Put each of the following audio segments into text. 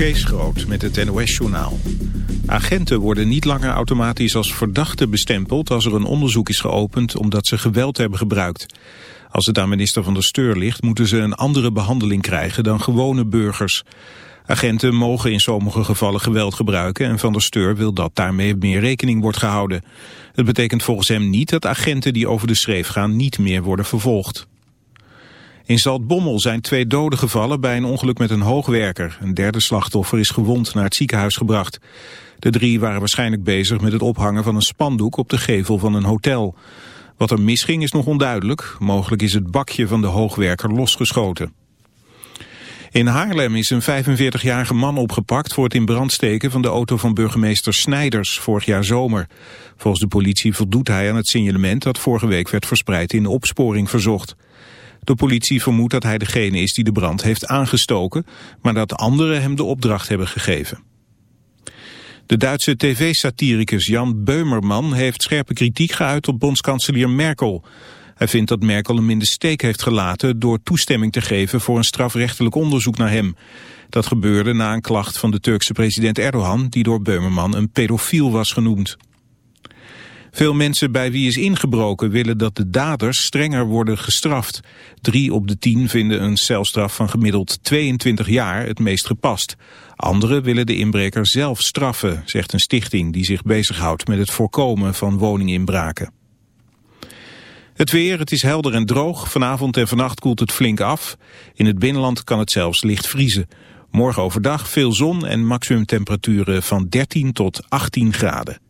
Kees Groot met het NOS-journaal. Agenten worden niet langer automatisch als verdachte bestempeld... als er een onderzoek is geopend omdat ze geweld hebben gebruikt. Als het aan minister van der Steur ligt... moeten ze een andere behandeling krijgen dan gewone burgers. Agenten mogen in sommige gevallen geweld gebruiken... en van der Steur wil dat daarmee meer rekening wordt gehouden. Het betekent volgens hem niet dat agenten die over de schreef gaan... niet meer worden vervolgd. In Zaltbommel zijn twee doden gevallen bij een ongeluk met een hoogwerker. Een derde slachtoffer is gewond naar het ziekenhuis gebracht. De drie waren waarschijnlijk bezig met het ophangen van een spandoek op de gevel van een hotel. Wat er misging is nog onduidelijk. Mogelijk is het bakje van de hoogwerker losgeschoten. In Haarlem is een 45-jarige man opgepakt voor het in brand steken van de auto van burgemeester Snijders vorig jaar zomer. Volgens de politie voldoet hij aan het signalement dat vorige week werd verspreid in opsporing verzocht. De politie vermoedt dat hij degene is die de brand heeft aangestoken, maar dat anderen hem de opdracht hebben gegeven. De Duitse tv-satiricus Jan Beumerman heeft scherpe kritiek geuit op bondskanselier Merkel. Hij vindt dat Merkel hem in de steek heeft gelaten door toestemming te geven voor een strafrechtelijk onderzoek naar hem. Dat gebeurde na een klacht van de Turkse president Erdogan die door Beumerman een pedofiel was genoemd. Veel mensen bij wie is ingebroken willen dat de daders strenger worden gestraft. Drie op de tien vinden een celstraf van gemiddeld 22 jaar het meest gepast. Anderen willen de inbreker zelf straffen, zegt een stichting die zich bezighoudt met het voorkomen van woninginbraken. Het weer, het is helder en droog. Vanavond en vannacht koelt het flink af. In het binnenland kan het zelfs licht vriezen. Morgen overdag veel zon en maximumtemperaturen van 13 tot 18 graden.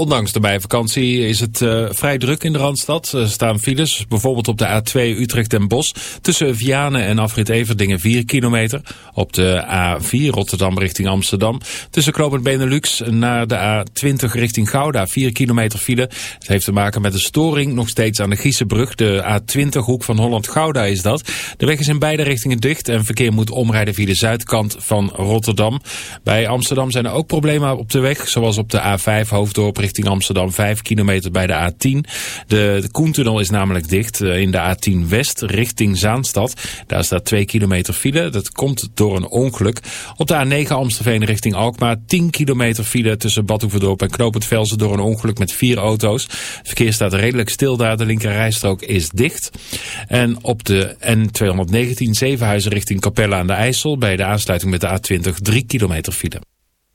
Ondanks de bijvakantie is het uh, vrij druk in de Randstad. Er staan files, bijvoorbeeld op de A2 Utrecht en Bos. Tussen Vianen en Afrit Everdingen 4 kilometer. Op de A4 Rotterdam richting Amsterdam. Tussen Knoopend Benelux naar de A20 richting Gouda 4 kilometer file. Het heeft te maken met een storing nog steeds aan de Giesenbrug. De A20 hoek van Holland-Gouda is dat. De weg is in beide richtingen dicht en verkeer moet omrijden via de zuidkant van Rotterdam. Bij Amsterdam zijn er ook problemen op de weg. Zoals op de A5 Hoofddorp richting Amsterdam 5 kilometer bij de A10. De, Koentunnel is namelijk dicht uh, in de A10 West richting Zaanstad. Daar staat 2 kilometer file. Dat komt door een ongeluk. Op de A9 Amstelveen richting Alkmaar 10 kilometer file tussen Badhoevedorp en Knopend Velzen door een ongeluk met vier auto's. Het verkeer staat redelijk stil daar. De linkerrijstrook is dicht. En op de N219 Zevenhuizen richting Capelle aan de IJssel bij de aansluiting met de A20 3 kilometer file.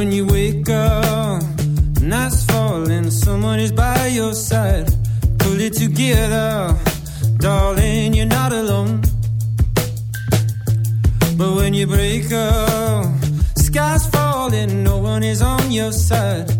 when you wake up. Nights falling, someone is by your side. Pull it together, darling, you're not alone. But when you break up, sky's falling, no one is on your side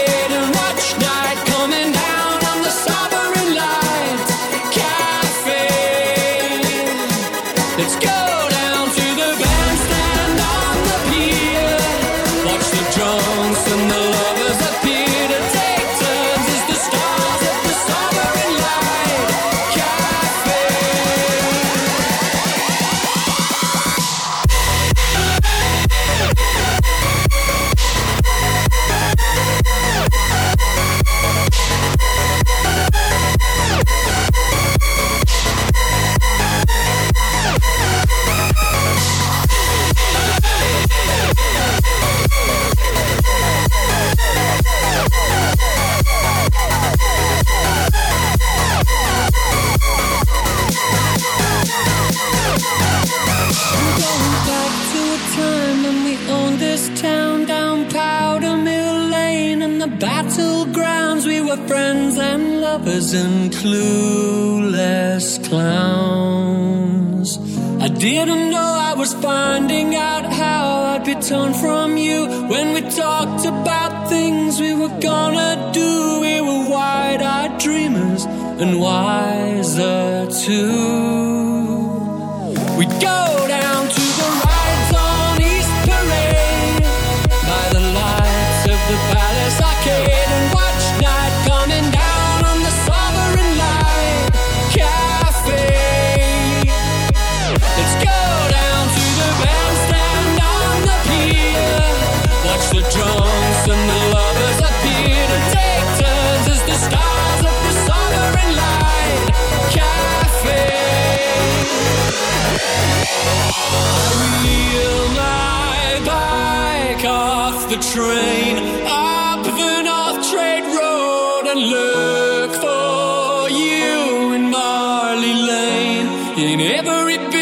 in every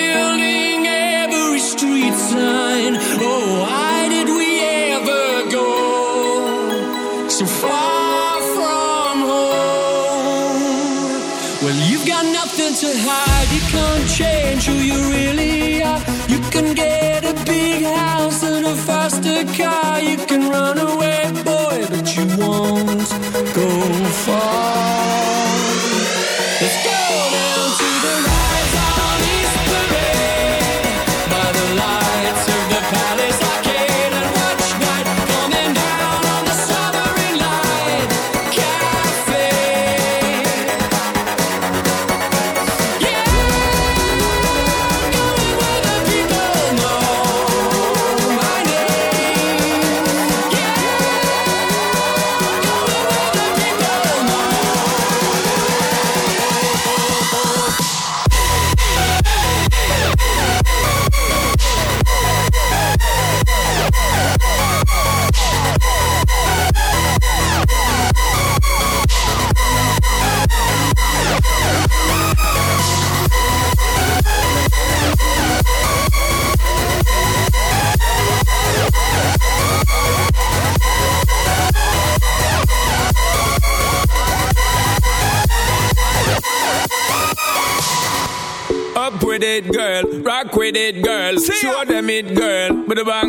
with the bang.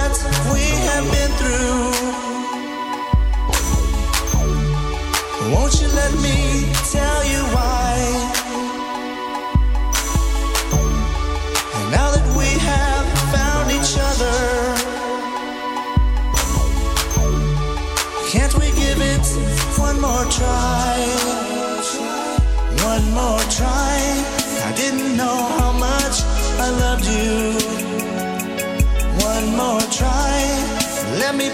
won't you let me tell you why? Now that we have found each other, can't we give it one more try?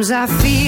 Sometimes I feel